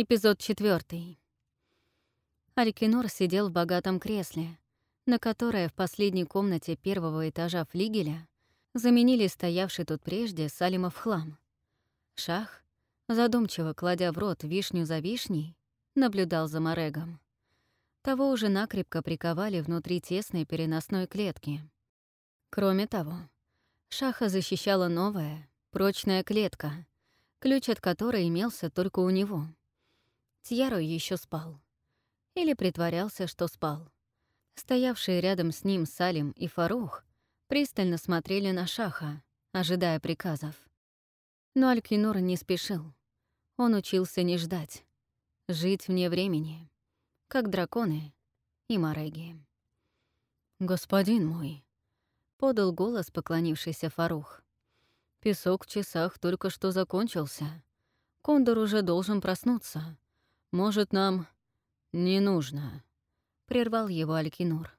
Эпизод четвертый. Алькинор сидел в богатом кресле, на которое в последней комнате первого этажа флигеля заменили стоявший тут прежде Салимов хлам. Шах, задумчиво кладя в рот вишню за вишней, наблюдал за Морегом. Того уже накрепко приковали внутри тесной переносной клетки. Кроме того, Шаха защищала новая, прочная клетка, ключ от которой имелся только у него — Тьяро еще спал. Или притворялся, что спал. Стоявшие рядом с ним Салим и Фарух пристально смотрели на Шаха, ожидая приказов. Но Алькинур не спешил. Он учился не ждать, жить вне времени, как драконы и мореги. «Господин мой», — подал голос поклонившийся Фарух, — «песок в часах только что закончился. Кондор уже должен проснуться. Может, нам не нужно, прервал его Алькинур.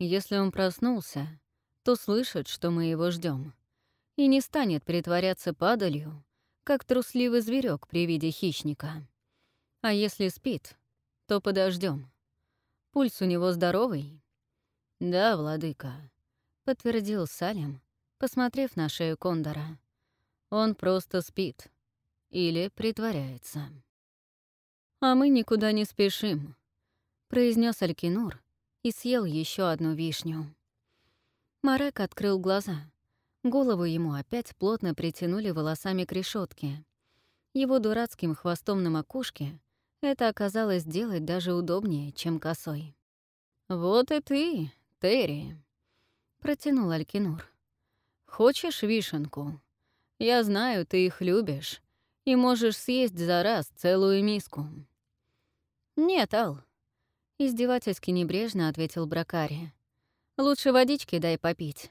Если он проснулся, то слышит, что мы его ждем, и не станет притворяться падалью, как трусливый зверек при виде хищника. А если спит, то подождем. Пульс у него здоровый? Да, владыка, подтвердил Салим, посмотрев на шею Кондора. Он просто спит или притворяется. «А мы никуда не спешим», — произнес Алькинур и съел еще одну вишню. Марек открыл глаза. Голову ему опять плотно притянули волосами к решетке. Его дурацким хвостом на макушке это оказалось делать даже удобнее, чем косой. «Вот и ты, Терри», — протянул Алькинур. «Хочешь вишенку? Я знаю, ты их любишь, и можешь съесть за раз целую миску». «Нет, Ал», — издевательски небрежно ответил Бракари. «Лучше водички дай попить».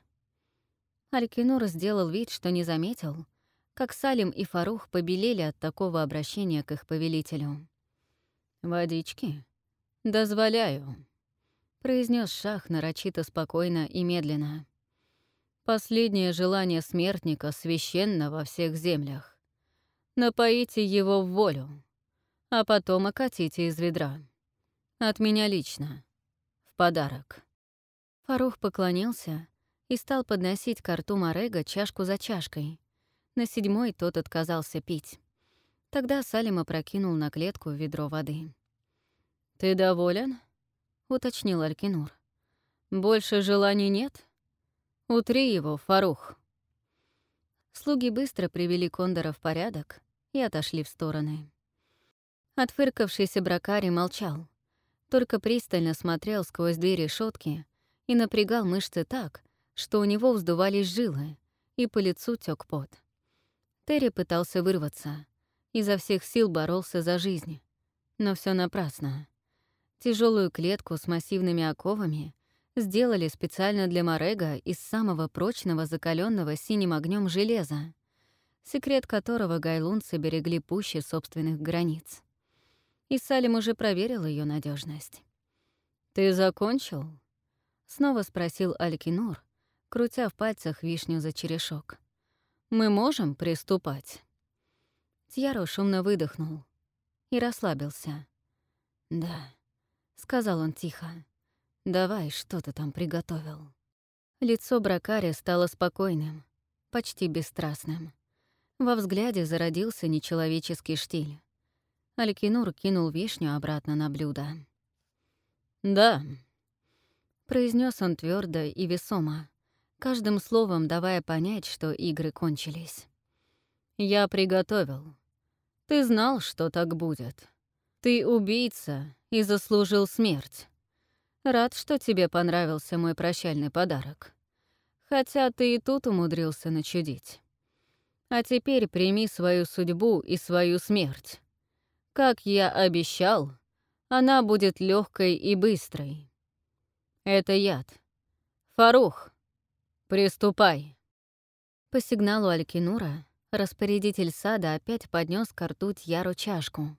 Алькинур сделал вид, что не заметил, как Салим и Фарух побелели от такого обращения к их повелителю. «Водички? Дозволяю», — произнес Шах нарочито спокойно и медленно. «Последнее желание смертника священно во всех землях. Напоите его в волю» а потом окатите из ведра. От меня лично. В подарок». Фарух поклонился и стал подносить к рту Морега чашку за чашкой. На седьмой тот отказался пить. Тогда Салим опрокинул на клетку ведро воды. «Ты доволен?» — уточнил Алькинур. «Больше желаний нет? Утри его, Фарух». Слуги быстро привели Кондора в порядок и отошли в стороны. Отфыркавшийся бракари молчал, только пристально смотрел сквозь двери решетки и напрягал мышцы так, что у него вздувались жилы, и по лицу тек пот. Терри пытался вырваться, изо всех сил боролся за жизнь, но все напрасно. Тяжелую клетку с массивными оковами сделали специально для Морега из самого прочного закаленного синим огнем железа, секрет которого гайлунцы берегли пуще собственных границ и Салим уже проверил ее надежность. «Ты закончил?» — снова спросил Алькинур, крутя в пальцах вишню за черешок. «Мы можем приступать?» Тьяро шумно выдохнул и расслабился. «Да», — сказал он тихо. «Давай, что ты там приготовил?» Лицо Бракари стало спокойным, почти бесстрастным. Во взгляде зародился нечеловеческий штиль. Алькинур кинул вишню обратно на блюдо. «Да», — произнес он твердо и весомо, каждым словом давая понять, что игры кончились. «Я приготовил. Ты знал, что так будет. Ты убийца и заслужил смерть. Рад, что тебе понравился мой прощальный подарок. Хотя ты и тут умудрился начудить. А теперь прими свою судьбу и свою смерть. Как я обещал, она будет легкой и быстрой. Это яд. Фарух, приступай. По сигналу Алькинура распорядитель сада опять поднес к рту Тьяру чашку.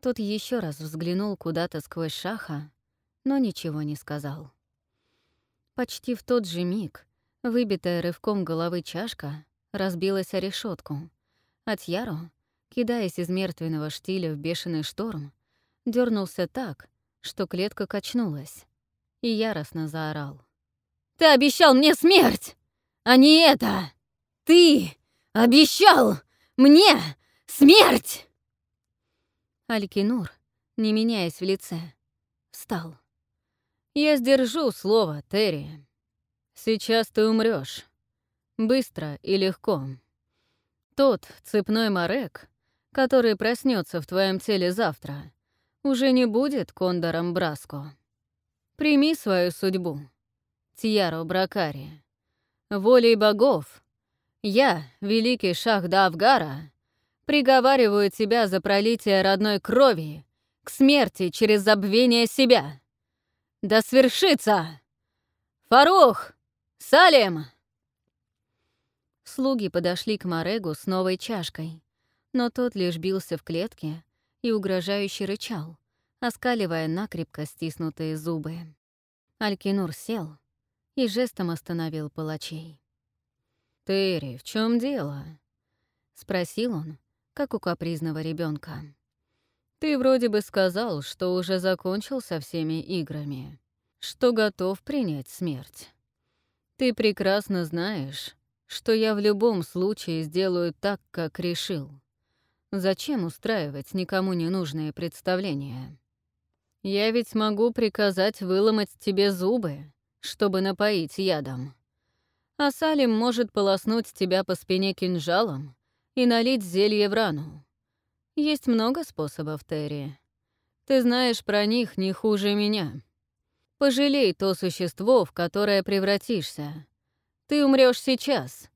Тот еще раз взглянул куда-то сквозь шаха, но ничего не сказал. Почти в тот же миг выбитая рывком головы чашка разбилась о решетку, а Тьяру кидаясь из мертвенного штиля в бешеный шторм, дернулся так, что клетка качнулась, и яростно заорал. «Ты обещал мне смерть, а не это! Ты обещал мне смерть!» Алькинур, не меняясь в лице, встал. «Я сдержу слово, Терри. Сейчас ты умрешь. Быстро и легко. Тот цепной морек, который проснется в твоем теле завтра, уже не будет кондором Браско. Прими свою судьбу, Тьяро Бракари. Волей богов, я, великий шах Давгара, приговариваю тебя за пролитие родной крови к смерти через забвение себя. Да свершится! Фарух! Салим!» Слуги подошли к Морегу с новой чашкой, но тот лишь бился в клетке и угрожающе рычал, оскаливая накрепко стиснутые зубы. Алькинур сел и жестом остановил палачей. «Терри, в чем дело?» — спросил он, как у капризного ребенка. «Ты вроде бы сказал, что уже закончил со всеми играми, что готов принять смерть. Ты прекрасно знаешь, что я в любом случае сделаю так, как решил. Зачем устраивать никому не нужные представления? Я ведь могу приказать выломать тебе зубы, чтобы напоить ядом. А Салим может полоснуть тебя по спине кинжалом и налить зелье в рану. Есть много способов, Терри. Ты знаешь про них не хуже меня. Пожалей то существо, в которое превратишься. Ты умрешь сейчас,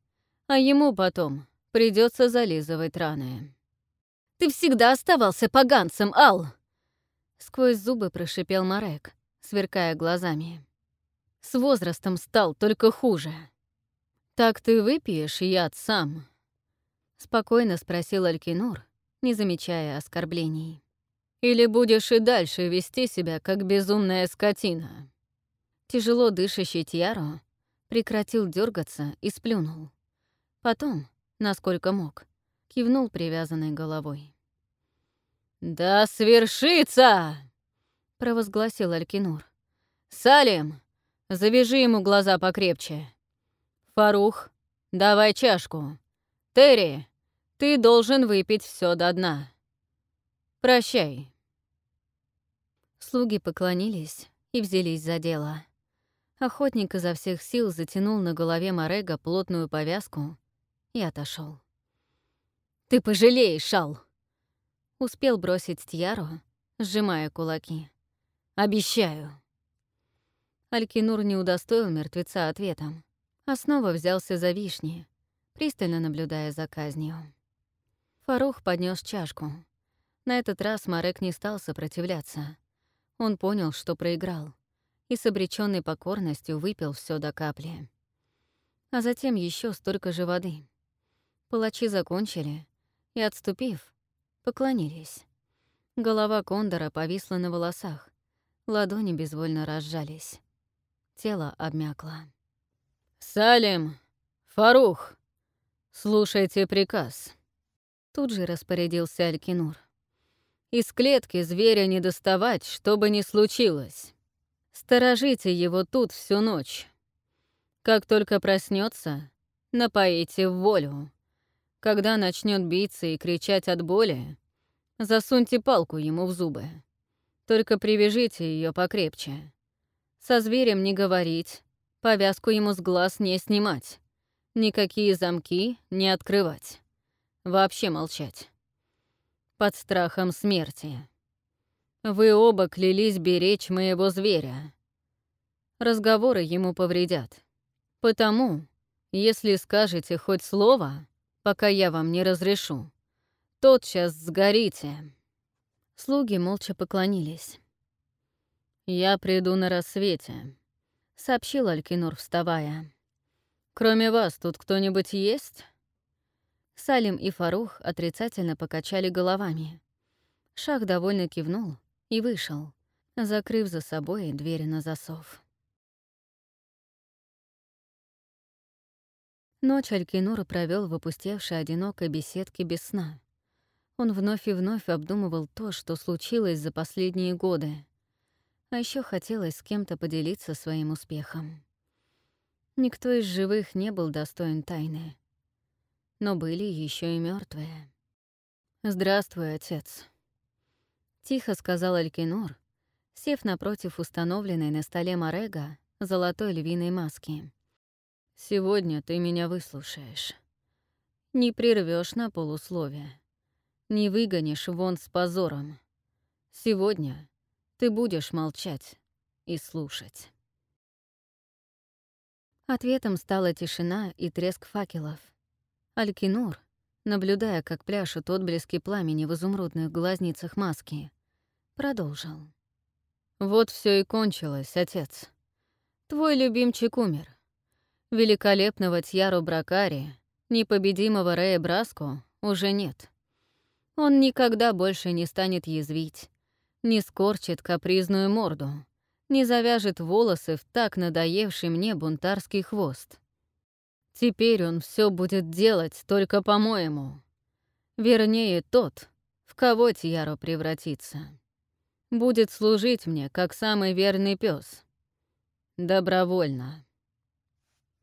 а ему потом придется зализывать раны. Ты всегда оставался поганцем, Ал! Сквозь зубы прошипел Марек, сверкая глазами. С возрастом стал только хуже. «Так ты выпьешь яд сам?» Спокойно спросил Алькинур, не замечая оскорблений. Или будешь и дальше вести себя, как безумная скотина?» Тяжело дышащий Тьяро прекратил дергаться и сплюнул. Потом, насколько мог, кивнул привязанной головой. «Да свершится!» — провозгласил Алькинур. «Салим, завяжи ему глаза покрепче. Фарух, давай чашку. Терри, ты должен выпить все до дна. Прощай». Слуги поклонились и взялись за дело. Охотник изо всех сил затянул на голове Морега плотную повязку и отошел. «Ты пожалеешь, Шал!» Успел бросить Тьяру, сжимая кулаки. «Обещаю!» Алькинур не удостоил мертвеца ответом, а снова взялся за вишни, пристально наблюдая за казнью. Фарух поднес чашку. На этот раз Марек не стал сопротивляться — он понял, что проиграл, и с обреченной покорностью выпил все до капли. А затем еще столько же воды. Палачи закончили и, отступив, поклонились. Голова кондора повисла на волосах, ладони безвольно разжались. Тело обмякло. «Салим! Фарух! Слушайте приказ!» Тут же распорядился Алькинур. Из клетки зверя не доставать, что бы ни случилось. Сторожите его тут всю ночь. Как только проснется, напоите в волю. Когда начнет биться и кричать от боли, засуньте палку ему в зубы. Только привяжите ее покрепче. Со зверем не говорить, повязку ему с глаз не снимать. Никакие замки не открывать. Вообще молчать под страхом смерти. Вы оба клялись беречь моего зверя. Разговоры ему повредят. Потому, если скажете хоть слово, пока я вам не разрешу, тотчас сгорите». Слуги молча поклонились. «Я приду на рассвете», — сообщил Алькинур, вставая. «Кроме вас тут кто-нибудь есть?» Салим и Фарух отрицательно покачали головами. Шах довольно кивнул и вышел, закрыв за собой дверь на засов. Ночь Алькинур провел в опустевшей одинокой беседке без сна. Он вновь и вновь обдумывал то, что случилось за последние годы. А еще хотелось с кем-то поделиться своим успехом. Никто из живых не был достоин тайны. Но были еще и мертвые. «Здравствуй, отец», — тихо сказал Алькинор, сев напротив установленной на столе Морега золотой львиной маски. «Сегодня ты меня выслушаешь. Не прервешь на полусловие, не выгонишь вон с позором. Сегодня ты будешь молчать и слушать». Ответом стала тишина и треск факелов. Алькинур, наблюдая, как пляшут отблески пламени в изумрудных глазницах маски, продолжил. «Вот все и кончилось, отец. Твой любимчик умер. Великолепного Тьяру Бракари, непобедимого Рея Браско, уже нет. Он никогда больше не станет язвить, не скорчит капризную морду, не завяжет волосы в так надоевший мне бунтарский хвост. Теперь он все будет делать только по-моему. Вернее, тот, в кого Тьяро превратится будет служить мне, как самый верный пес. Добровольно.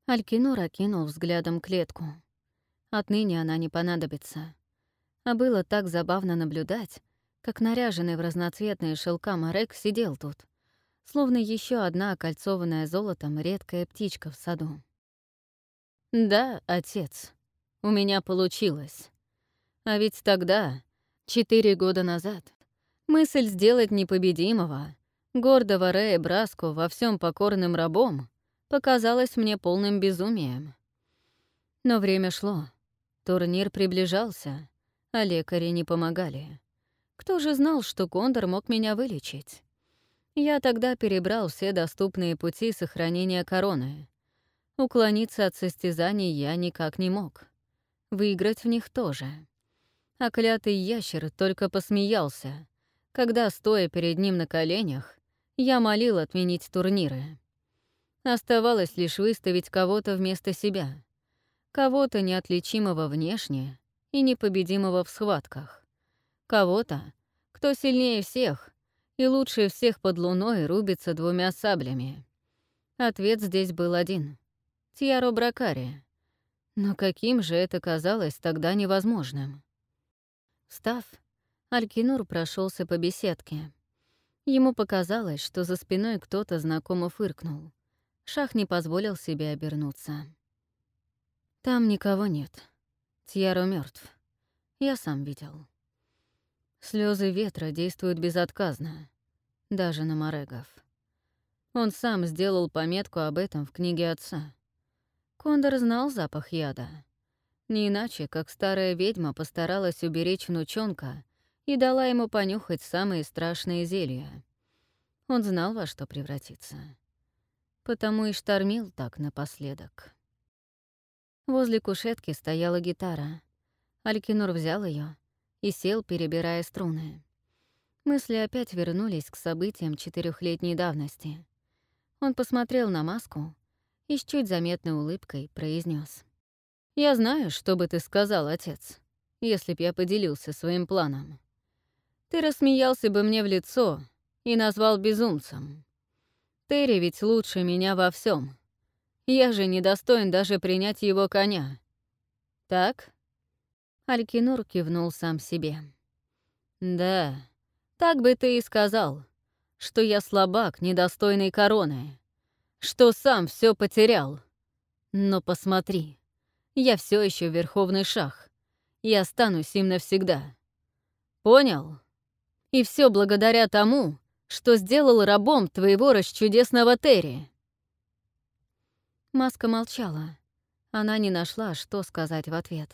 Алькинур окинул взглядом клетку. Отныне она не понадобится. А было так забавно наблюдать, как наряженный в разноцветные шелка Марек сидел тут, словно еще одна окольцованная золотом редкая птичка в саду. «Да, отец, у меня получилось. А ведь тогда, четыре года назад, Мысль сделать непобедимого, гордого Рэя Браску во всем покорным рабом показалась мне полным безумием. Но время шло. Турнир приближался, а лекари не помогали. Кто же знал, что Кондор мог меня вылечить? Я тогда перебрал все доступные пути сохранения короны. Уклониться от состязаний я никак не мог. Выиграть в них тоже. А клятый ящер только посмеялся, когда, стоя перед ним на коленях, я молил отменить турниры. Оставалось лишь выставить кого-то вместо себя, кого-то неотличимого внешне и непобедимого в схватках, кого-то, кто сильнее всех и лучше всех под луной рубится двумя саблями. Ответ здесь был один — Тьяро Бракари. Но каким же это казалось тогда невозможным? Став, Алькинур прошелся по беседке. Ему показалось, что за спиной кто-то знакомо фыркнул. Шах не позволил себе обернуться. «Там никого нет. Тьяро мертв. Я сам видел». Слезы ветра действуют безотказно, даже на Морегов. Он сам сделал пометку об этом в книге отца. Кондор знал запах яда. Не иначе, как старая ведьма постаралась уберечь внучонка и дала ему понюхать самые страшные зелья. Он знал, во что превратиться. Потому и штормил так напоследок. Возле кушетки стояла гитара. Алькинур взял ее и сел, перебирая струны. Мысли опять вернулись к событиям четырехлетней давности. Он посмотрел на маску и с чуть заметной улыбкой произнес: «Я знаю, что бы ты сказал, отец, если б я поделился своим планом ты рассмеялся бы мне в лицо и назвал безумцем. Терри ведь лучше меня во всем. Я же недостоин даже принять его коня. Так? Алькинур кивнул сам себе. Да, так бы ты и сказал, что я слабак, недостойный короны, что сам все потерял. Но посмотри, я все еще верховный шах, и останусь им навсегда. Понял? И все благодаря тому, что сделал рабом твоего расчудесного Терри. Маска молчала. Она не нашла, что сказать в ответ.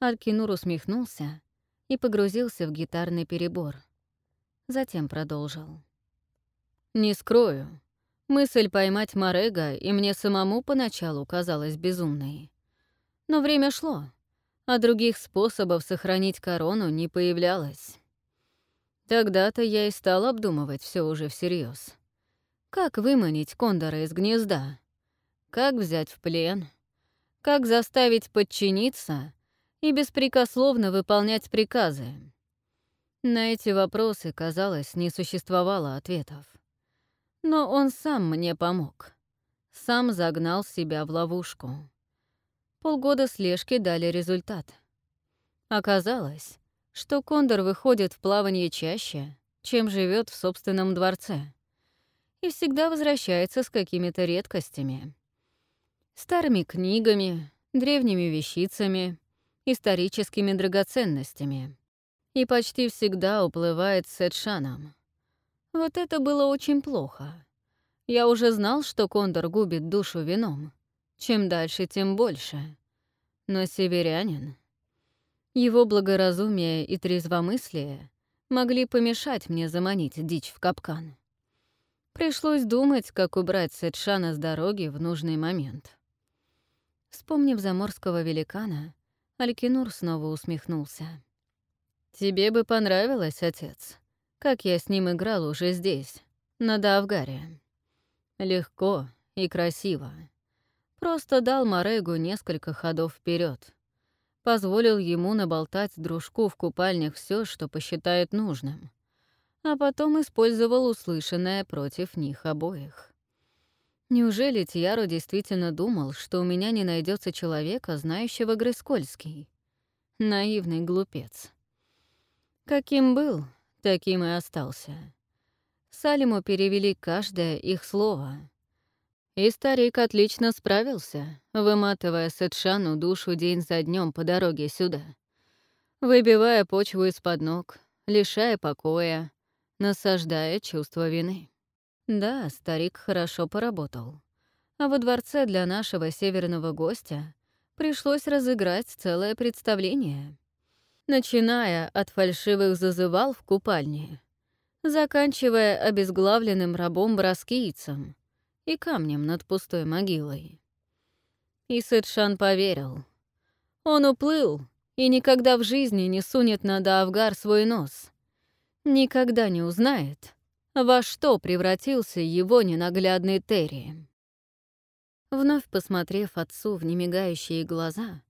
Алькинур усмехнулся и погрузился в гитарный перебор. Затем продолжил. «Не скрою. Мысль поймать Морега и мне самому поначалу казалась безумной. Но время шло, а других способов сохранить корону не появлялось. Тогда-то я и стал обдумывать все уже всерьез. Как выманить кондора из гнезда? Как взять в плен? Как заставить подчиниться и беспрекословно выполнять приказы? На эти вопросы, казалось, не существовало ответов. Но он сам мне помог. Сам загнал себя в ловушку. Полгода слежки дали результат. Оказалось, что кондор выходит в плавание чаще, чем живет в собственном дворце, и всегда возвращается с какими-то редкостями. Старыми книгами, древними вещицами, историческими драгоценностями. И почти всегда уплывает с Эдшаном. Вот это было очень плохо. Я уже знал, что кондор губит душу вином. Чем дальше, тем больше. Но северянин... Его благоразумие и трезвомыслие могли помешать мне заманить дичь в капкан. Пришлось думать, как убрать Сетшана с дороги в нужный момент. Вспомнив заморского великана, Алькинур снова усмехнулся. «Тебе бы понравилось, отец, как я с ним играл уже здесь, на Давгаре. Легко и красиво. Просто дал Морегу несколько ходов вперед позволил ему наболтать дружку в купальнях все, что посчитает нужным, а потом использовал услышанное против них обоих. Неужели Тьяро действительно думал, что у меня не найдется человека, знающего Грыскольский? Наивный глупец. Каким был, таким и остался. Салиму перевели каждое их слово — и старик отлично справился, выматывая Сетшану душу день за днем по дороге сюда. Выбивая почву из-под ног, лишая покоя, насаждая чувство вины. Да, старик хорошо поработал. А во дворце для нашего северного гостя пришлось разыграть целое представление. Начиная от фальшивых зазывал в купальне, заканчивая обезглавленным рабом-браскийцем — и камнем над пустой могилой. И Сетшан поверил. Он уплыл и никогда в жизни не сунет на Даавгар свой нос. Никогда не узнает, во что превратился его ненаглядный Терри. Вновь посмотрев отцу в немигающие глаза,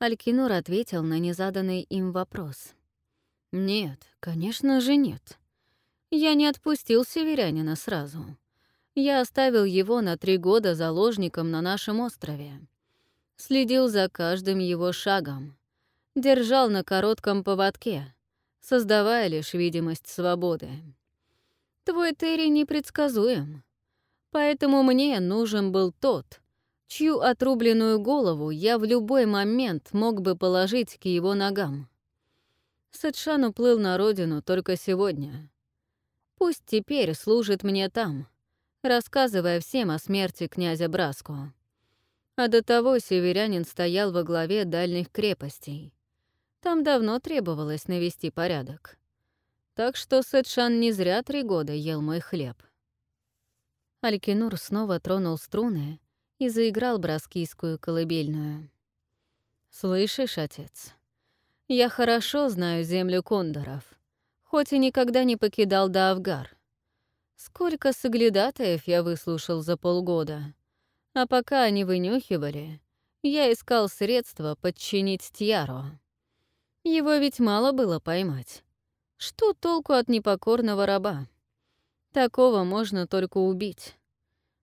Алькинур ответил на незаданный им вопрос. «Нет, конечно же нет. Я не отпустил северянина сразу. Я оставил его на три года заложником на нашем острове. Следил за каждым его шагом. Держал на коротком поводке, создавая лишь видимость свободы. Твой Терри непредсказуем. Поэтому мне нужен был тот, чью отрубленную голову я в любой момент мог бы положить к его ногам. Сетшан уплыл на родину только сегодня. Пусть теперь служит мне там — рассказывая всем о смерти князя Браско. А до того северянин стоял во главе дальних крепостей. Там давно требовалось навести порядок. Так что Сетшан не зря три года ел мой хлеб. Алькинур снова тронул струны и заиграл браскийскую колыбельную. «Слышишь, отец, я хорошо знаю землю кондоров, хоть и никогда не покидал Даавгар. Сколько соглядатаев я выслушал за полгода. А пока они вынюхивали, я искал средства подчинить Тьяро. Его ведь мало было поймать. Что толку от непокорного раба? Такого можно только убить.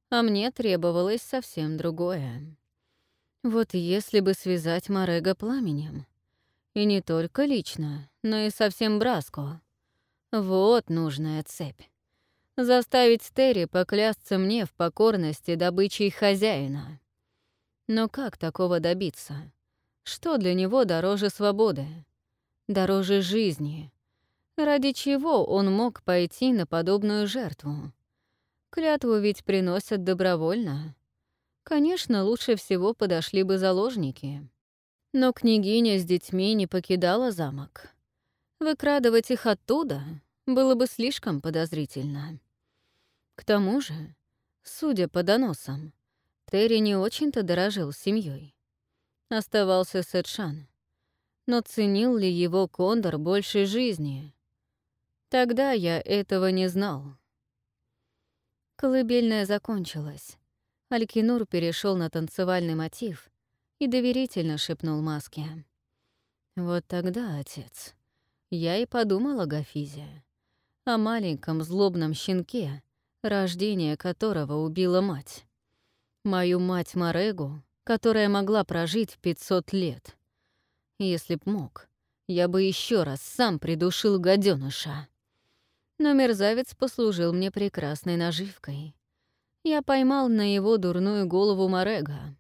А мне требовалось совсем другое. Вот если бы связать Морега пламенем. И не только лично, но и совсем Браско. Вот нужная цепь заставить Терри поклясться мне в покорности добычей хозяина. Но как такого добиться? Что для него дороже свободы? Дороже жизни? Ради чего он мог пойти на подобную жертву? Клятву ведь приносят добровольно. Конечно, лучше всего подошли бы заложники. Но княгиня с детьми не покидала замок. Выкрадывать их оттуда было бы слишком подозрительно. К тому же, судя по доносам, Терри не очень-то дорожил семьей. Оставался Сетшан. Но ценил ли его Кондор больше жизни? Тогда я этого не знал. Колыбельная закончилась. Алькинур перешел на танцевальный мотив и доверительно шепнул маске. Вот тогда, отец, я и подумала Гафизе о маленьком злобном щенке, рождение которого убила мать. Мою мать Марегу, которая могла прожить 500 лет. Если б мог, я бы еще раз сам придушил гаденыша. Но мерзавец послужил мне прекрасной наживкой. Я поймал на его дурную голову Морега.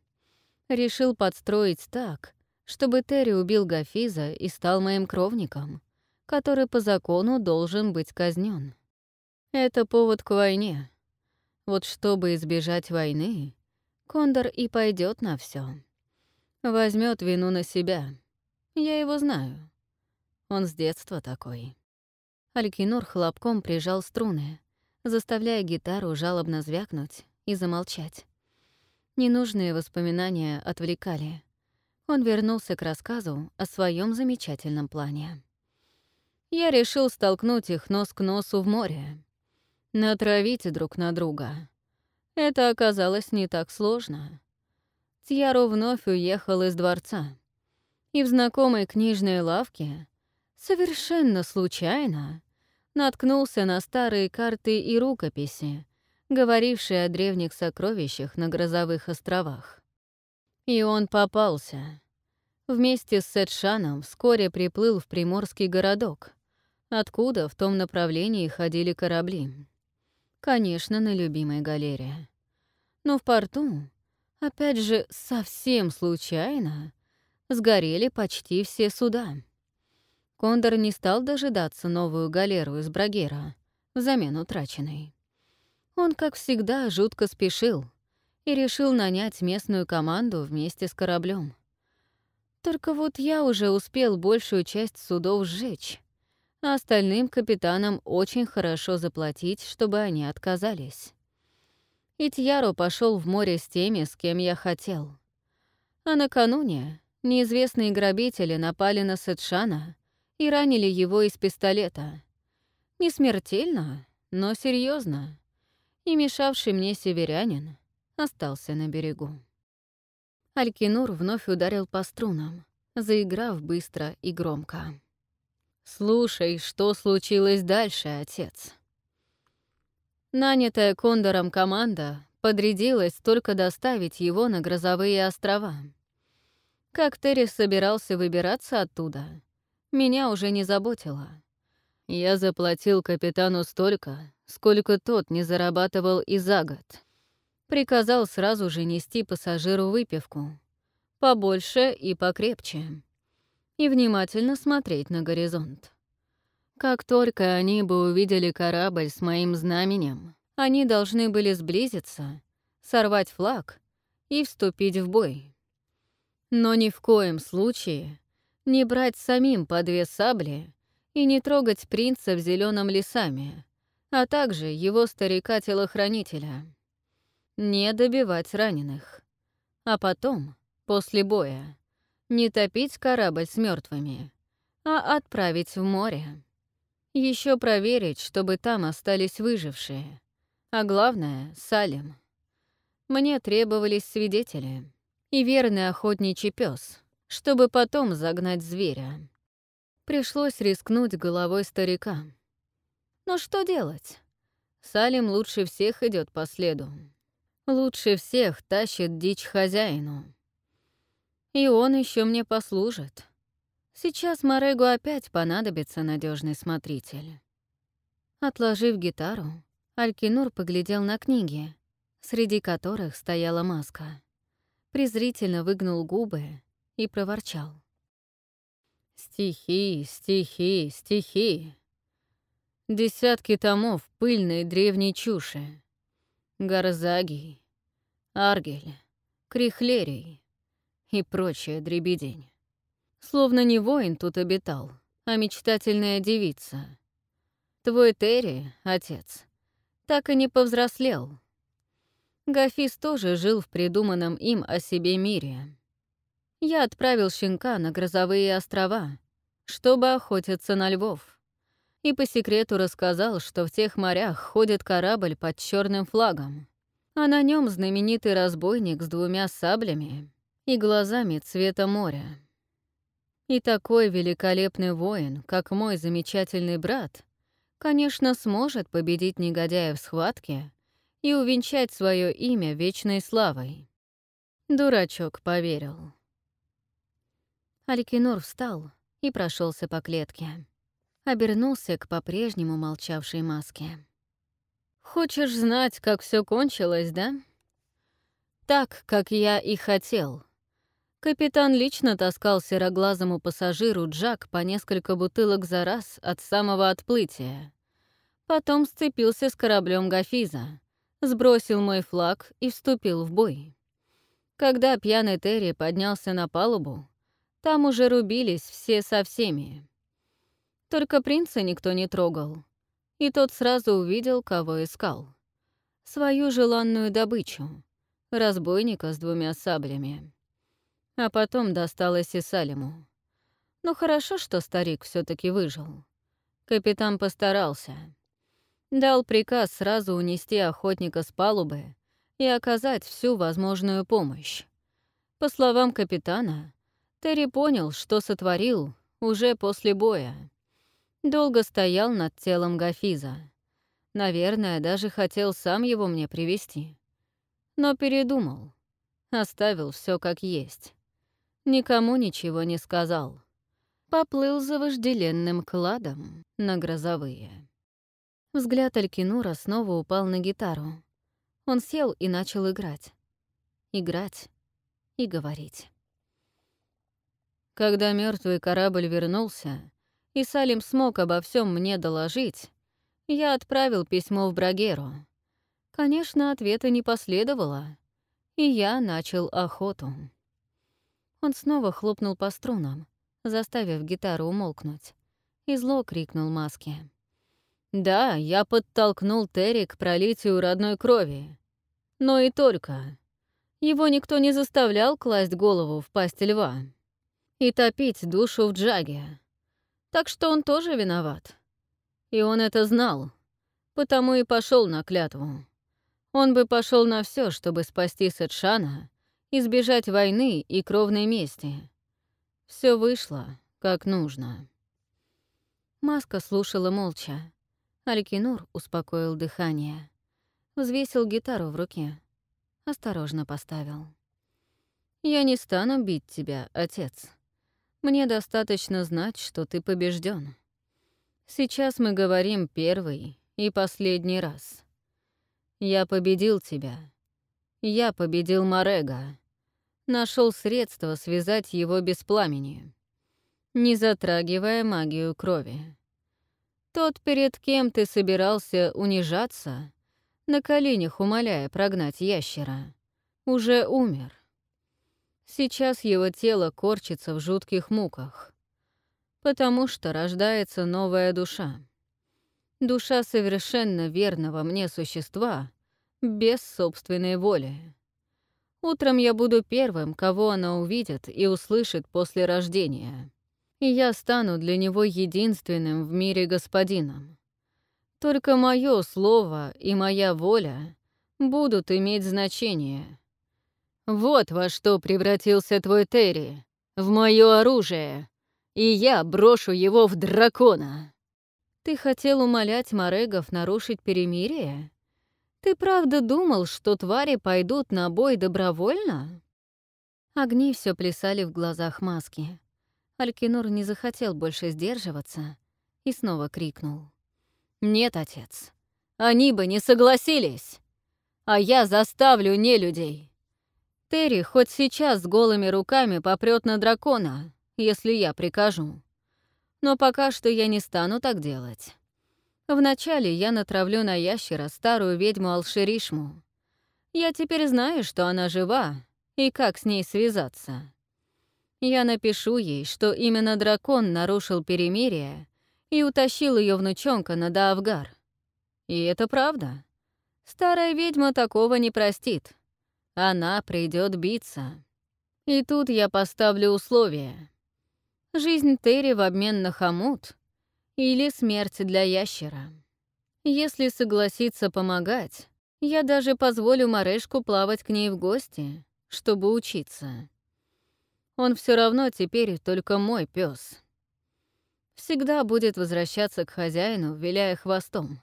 Решил подстроить так, чтобы Терри убил Гафиза и стал моим кровником, который по закону должен быть казнен. Это повод к войне. Вот чтобы избежать войны, Кондор и пойдет на все. Возьмет вину на себя. Я его знаю. Он с детства такой. Алькинур хлопком прижал струны, заставляя гитару жалобно звякнуть и замолчать. Ненужные воспоминания отвлекали. Он вернулся к рассказу о своем замечательном плане. Я решил столкнуть их нос к носу в море. Натравить друг на друга. Это оказалось не так сложно. Тьяро вновь уехал из дворца. И в знакомой книжной лавке, совершенно случайно, наткнулся на старые карты и рукописи, говорившие о древних сокровищах на Грозовых островах. И он попался. Вместе с Сетшаном вскоре приплыл в приморский городок, откуда в том направлении ходили корабли. Конечно, на любимой галере. Но в порту, опять же, совсем случайно, сгорели почти все суда. Кондор не стал дожидаться новую галеру из Брагера взамен утраченной. Он, как всегда, жутко спешил и решил нанять местную команду вместе с кораблем. Только вот я уже успел большую часть судов сжечь, а остальным капитанам очень хорошо заплатить, чтобы они отказались. И Тьяро пошел в море с теми, с кем я хотел. А накануне неизвестные грабители напали на Сетшана и ранили его из пистолета. Не смертельно, но серьезно. И мешавший мне северянин остался на берегу. Алькинур вновь ударил по струнам, заиграв быстро и громко. «Слушай, что случилось дальше, отец?» Нанятая Кондором команда подрядилась только доставить его на Грозовые острова. Как Терри собирался выбираться оттуда, меня уже не заботило. Я заплатил капитану столько, сколько тот не зарабатывал и за год. Приказал сразу же нести пассажиру выпивку. Побольше и покрепче и внимательно смотреть на горизонт. Как только они бы увидели корабль с моим знаменем, они должны были сблизиться, сорвать флаг и вступить в бой. Но ни в коем случае не брать самим по две сабли и не трогать принца в зеленом лесами, а также его старика-телохранителя. Не добивать раненых. А потом, после боя, не топить корабль с мертвыми, а отправить в море. Еще проверить, чтобы там остались выжившие. А главное — Салим. Мне требовались свидетели и верный охотничий пес, чтобы потом загнать зверя. Пришлось рискнуть головой старика. Но что делать? Салим лучше всех идет по следу. Лучше всех тащит дичь хозяину. И он еще мне послужит. Сейчас Морегу опять понадобится надежный смотритель. Отложив гитару, Алькинур поглядел на книги, среди которых стояла маска. Презрительно выгнул губы и проворчал. «Стихи, стихи, стихи. Десятки томов пыльной древней чуши. Гарзагий, Аргель, Крихлерий, и прочая дребедень. Словно не воин тут обитал, а мечтательная девица. Твой Терри, отец, так и не повзрослел. Гафис тоже жил в придуманном им о себе мире. Я отправил щенка на грозовые острова, чтобы охотиться на львов. И по секрету рассказал, что в тех морях ходит корабль под черным флагом, а на нем знаменитый разбойник с двумя саблями и глазами цвета моря. И такой великолепный воин, как мой замечательный брат, конечно, сможет победить негодяя в схватке и увенчать свое имя вечной славой. Дурачок поверил. Алькинур встал и прошелся по клетке. Обернулся к по-прежнему молчавшей маске. «Хочешь знать, как все кончилось, да?» «Так, как я и хотел», Капитан лично таскал сероглазому пассажиру Джак по несколько бутылок за раз от самого отплытия. Потом сцепился с кораблем Гафиза, сбросил мой флаг и вступил в бой. Когда пьяный Терри поднялся на палубу, там уже рубились все со всеми. Только принца никто не трогал, и тот сразу увидел, кого искал. Свою желанную добычу — разбойника с двумя саблями. А потом досталось и Салиму. Ну хорошо, что старик все таки выжил. Капитан постарался. Дал приказ сразу унести охотника с палубы и оказать всю возможную помощь. По словам капитана, Терри понял, что сотворил уже после боя. Долго стоял над телом Гафиза. Наверное, даже хотел сам его мне привести. Но передумал. Оставил все как есть. Никому ничего не сказал. Поплыл за вожделенным кладом на грозовые. Взгляд Алькинура снова упал на гитару. Он сел и начал играть. Играть и говорить. Когда мертвый корабль вернулся, и Салим смог обо всем мне доложить, я отправил письмо в Брагеру. Конечно, ответа не последовало, и я начал охоту. Он снова хлопнул по струнам, заставив гитару умолкнуть, и зло крикнул Маске. «Да, я подтолкнул Терри к пролитию родной крови. Но и только. Его никто не заставлял класть голову в пасть льва и топить душу в джаге. Так что он тоже виноват. И он это знал, потому и пошел на клятву. Он бы пошел на все, чтобы спасти Сетшана избежать войны и кровной мести. Все вышло, как нужно. Маска слушала молча. Алькинур успокоил дыхание. Взвесил гитару в руке. Осторожно поставил. «Я не стану бить тебя, отец. Мне достаточно знать, что ты побежден. Сейчас мы говорим первый и последний раз. Я победил тебя. Я победил Морега нашел средство связать его без пламени, не затрагивая магию крови. Тот, перед кем ты собирался унижаться, на коленях умоляя прогнать ящера, уже умер. Сейчас его тело корчится в жутких муках, потому что рождается новая душа. Душа совершенно верного мне существа без собственной воли. Утром я буду первым, кого она увидит и услышит после рождения. И я стану для него единственным в мире господином. Только мое слово и моя воля будут иметь значение. Вот во что превратился твой Терри, в мое оружие, и я брошу его в дракона. Ты хотел умолять Морегов нарушить перемирие? «Ты правда думал, что твари пойдут на бой добровольно?» Огни все плясали в глазах маски. Алькинур не захотел больше сдерживаться и снова крикнул. «Нет, отец, они бы не согласились! А я заставлю не людей. Терри хоть сейчас с голыми руками попрет на дракона, если я прикажу. Но пока что я не стану так делать. Вначале я натравлю на ящера старую ведьму Алширишму. Я теперь знаю, что она жива, и как с ней связаться. Я напишу ей, что именно дракон нарушил перемирие и утащил ее внучонка на Даавгар. И это правда. Старая ведьма такого не простит. Она придет биться. И тут я поставлю условие. Жизнь Терри в обмен на хомут или смерть для ящера. Если согласится помогать, я даже позволю Марешку плавать к ней в гости, чтобы учиться. Он все равно теперь только мой пес. Всегда будет возвращаться к хозяину, виляя хвостом.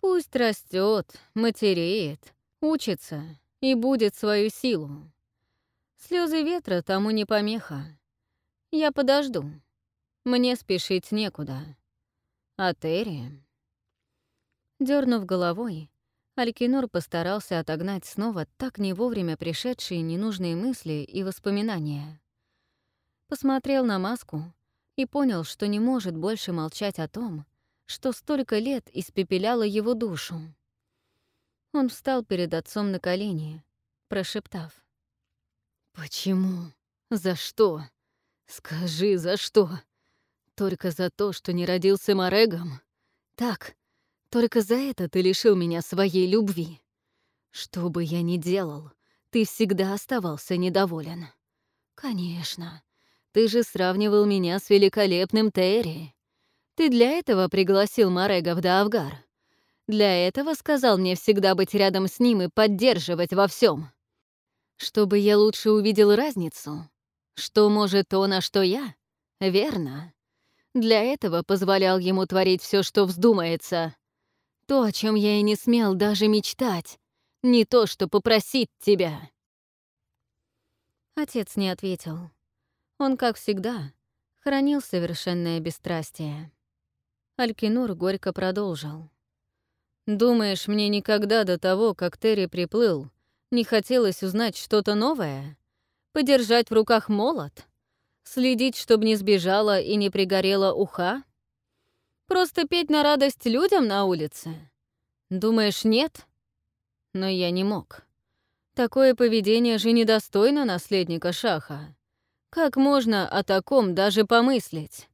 Пусть растет, матереет, учится и будет свою силу. Слезы ветра тому не помеха. Я подожду. Мне спешить некуда. А Терри... Дернув головой, Алькинур постарался отогнать снова так не вовремя пришедшие ненужные мысли и воспоминания. Посмотрел на маску и понял, что не может больше молчать о том, что столько лет испепеляло его душу. Он встал перед отцом на колени, прошептав. «Почему? За что? Скажи, за что? Только за то, что не родился Морегом? Так, только за это ты лишил меня своей любви. Что бы я ни делал, ты всегда оставался недоволен. Конечно, ты же сравнивал меня с великолепным Терри. Ты для этого пригласил Морега в Даавгар. Для этого сказал мне всегда быть рядом с ним и поддерживать во всем. Чтобы я лучше увидел разницу. Что может то, на что я? Верно. Для этого позволял ему творить все, что вздумается. То, о чем я и не смел даже мечтать. Не то, что попросить тебя. Отец не ответил. Он, как всегда, хранил совершенное бесстрастие. Алькинур горько продолжил. «Думаешь, мне никогда до того, как Терри приплыл, не хотелось узнать что-то новое? Подержать в руках молот? Следить, чтобы не сбежала и не пригорела уха? Просто петь на радость людям на улице? Думаешь, нет? Но я не мог. Такое поведение же недостойно наследника Шаха. Как можно о таком даже помыслить?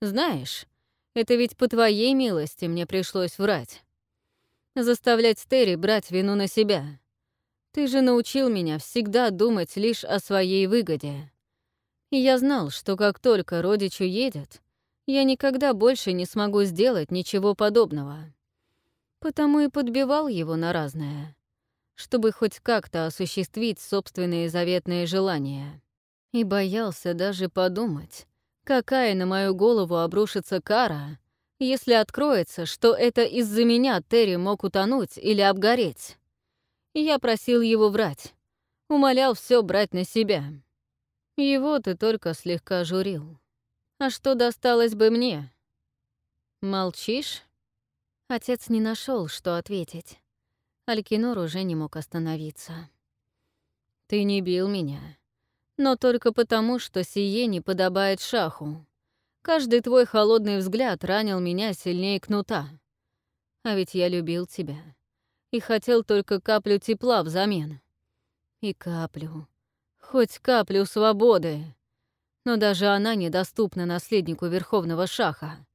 Знаешь, это ведь по твоей милости мне пришлось врать. Заставлять Терри брать вину на себя. Ты же научил меня всегда думать лишь о своей выгоде. И я знал, что как только родич уедет, я никогда больше не смогу сделать ничего подобного. Потому и подбивал его на разное, чтобы хоть как-то осуществить собственные заветные желания. И боялся даже подумать, какая на мою голову обрушится кара, если откроется, что это из-за меня Терри мог утонуть или обгореть. Я просил его врать, умолял все брать на себя. Его ты только слегка журил. А что досталось бы мне? Молчишь? Отец не нашел, что ответить. Алькинор уже не мог остановиться. Ты не бил меня. Но только потому, что сие не подобает шаху. Каждый твой холодный взгляд ранил меня сильнее кнута. А ведь я любил тебя. И хотел только каплю тепла взамен. И каплю. Хоть каплю свободы но даже она недоступна наследнику Верховного Шаха.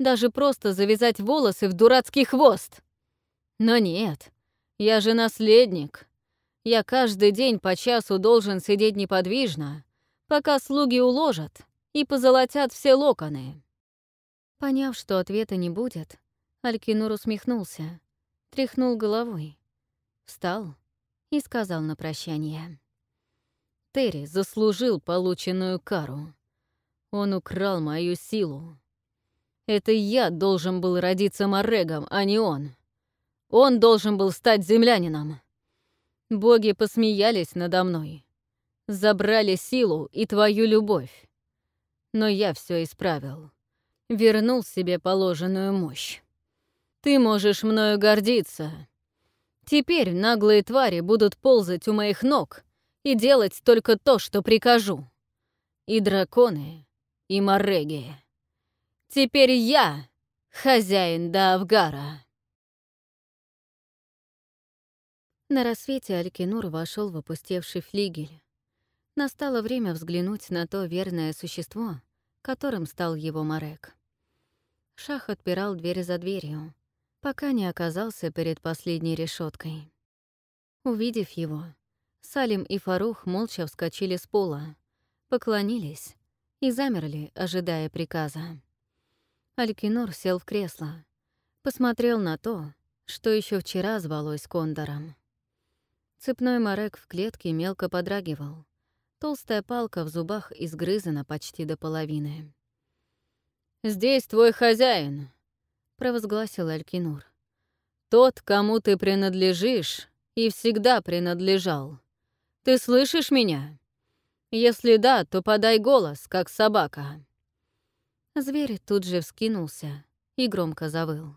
Даже просто завязать волосы в дурацкий хвост. Но нет, я же наследник. Я каждый день по часу должен сидеть неподвижно, пока слуги уложат и позолотят все локоны. Поняв, что ответа не будет, Алькинур усмехнулся, тряхнул головой, встал и сказал на прощание. Терри заслужил полученную кару. Он украл мою силу. Это я должен был родиться Морегом, а не он. Он должен был стать землянином. Боги посмеялись надо мной. Забрали силу и твою любовь. Но я все исправил. Вернул себе положенную мощь. Ты можешь мною гордиться. Теперь наглые твари будут ползать у моих ног и делать только то, что прикажу. И драконы, и мореги. Теперь я хозяин Даавгара. На рассвете Алькинур вошел в опустевший флигель. Настало время взглянуть на то верное существо, которым стал его Марек. Шах отпирал дверь за дверью, пока не оказался перед последней решеткой. Увидев его, Салим и Фарух молча вскочили с пола, поклонились и замерли, ожидая приказа. Алькинор сел в кресло, посмотрел на то, что еще вчера звалось кондором. Цепной морек в клетке мелко подрагивал, Толстая палка в зубах изгрызана почти до половины. «Здесь твой хозяин», — провозгласил Алькинур. «Тот, кому ты принадлежишь и всегда принадлежал. Ты слышишь меня? Если да, то подай голос, как собака». Зверь тут же вскинулся и громко завыл.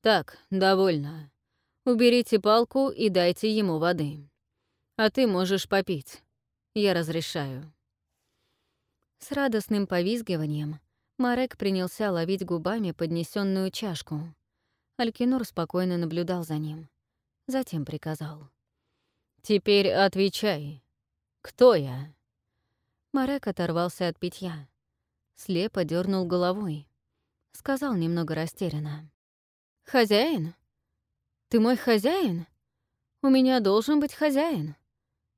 «Так, довольно. Уберите палку и дайте ему воды. А ты можешь попить. Я разрешаю». С радостным повизгиванием Марек принялся ловить губами поднесенную чашку. Алькинур спокойно наблюдал за ним. Затем приказал. «Теперь отвечай. Кто я?» Марек оторвался от питья. Слепо дернул головой. Сказал немного растерянно. «Хозяин? Ты мой хозяин? У меня должен быть хозяин.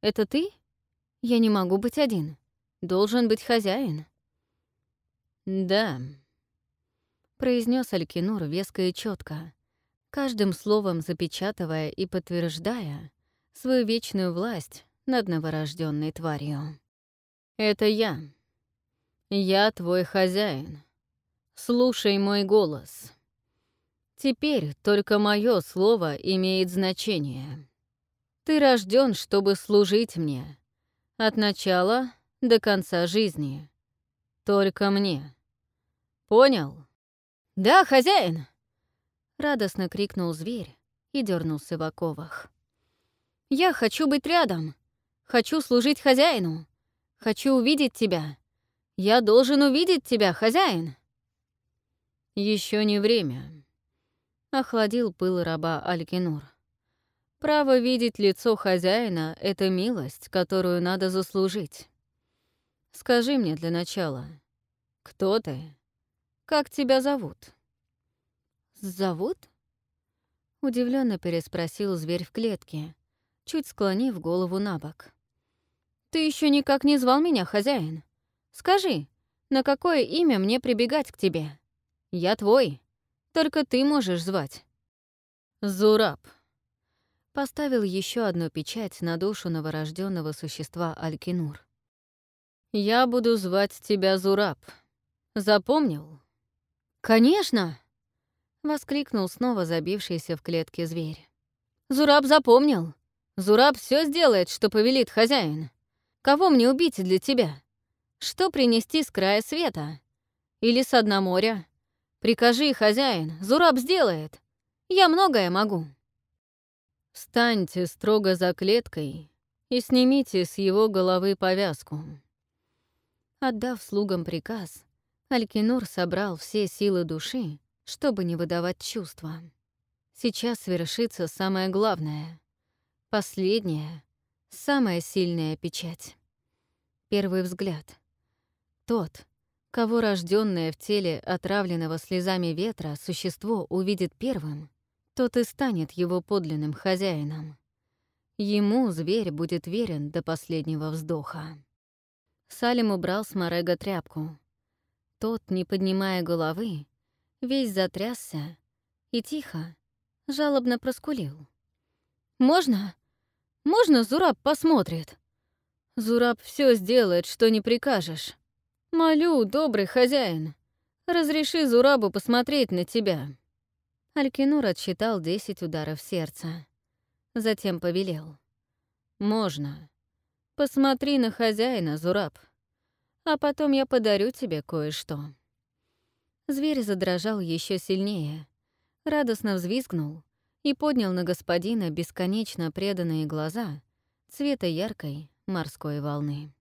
Это ты? Я не могу быть один. Должен быть хозяин». «Да», — произнес Алькинур веско и четко, каждым словом запечатывая и подтверждая свою вечную власть над новорожденной тварью. «Это я. Я твой хозяин. Слушай мой голос. Теперь только мое слово имеет значение. Ты рожден, чтобы служить мне. От начала до конца жизни. Только мне. Понял? Да, хозяин! Радостно крикнул зверь и дернулся в оковах. Я хочу быть рядом. Хочу служить хозяину. Хочу увидеть тебя. Я должен увидеть тебя, хозяин. Еще не время. Охладил пыл раба Алькинур. Право видеть лицо хозяина — это милость, которую надо заслужить. Скажи мне для начала, кто ты? Как тебя зовут? Зовут? Удивленно переспросил зверь в клетке, чуть склонив голову на бок. Ты еще никак не звал меня, хозяин. Скажи, на какое имя мне прибегать к тебе? Я твой. Только ты можешь звать. Зураб. Поставил еще одну печать на душу новорожденного существа Алькинур. Я буду звать тебя Зураб. Запомнил? Конечно! Воскликнул снова забившийся в клетке зверь. Зураб запомнил. Зураб все сделает, что повелит хозяин. Кого мне убить для тебя? Что принести с края света? Или с дна моря? Прикажи, хозяин, Зураб сделает. Я многое могу. Встаньте строго за клеткой и снимите с его головы повязку. Отдав слугам приказ, Алькинур собрал все силы души, чтобы не выдавать чувства. Сейчас свершится самое главное, последняя, самая сильная печать. Первый взгляд. Тот, Кого рожденное в теле отравленного слезами ветра существо увидит первым, тот и станет его подлинным хозяином. Ему зверь будет верен до последнего вздоха. Салим убрал с Морега тряпку. Тот, не поднимая головы, весь затрясся и тихо, жалобно проскулил. «Можно? Можно Зураб посмотрит?» «Зураб все сделает, что не прикажешь. «Молю, добрый хозяин, разреши Зурабу посмотреть на тебя». Алькинур отсчитал десять ударов сердца. Затем повелел. «Можно. Посмотри на хозяина, Зураб. А потом я подарю тебе кое-что». Зверь задрожал еще сильнее, радостно взвизгнул и поднял на господина бесконечно преданные глаза цвета яркой морской волны.